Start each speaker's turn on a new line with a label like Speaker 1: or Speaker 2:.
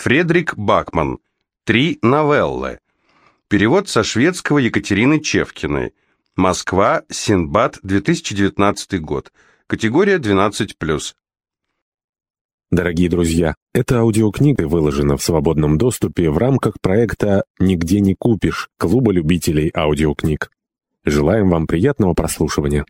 Speaker 1: Фредрик Бакман. Три новеллы. Перевод со шведского Екатерины Чевкиной. Москва, Синбад, 2019 год. Категория 12+.
Speaker 2: Дорогие друзья, эта аудиокнига выложена в свободном доступе в рамках проекта «Нигде не купишь» Клуба любителей аудиокниг. Желаем вам приятного прослушивания.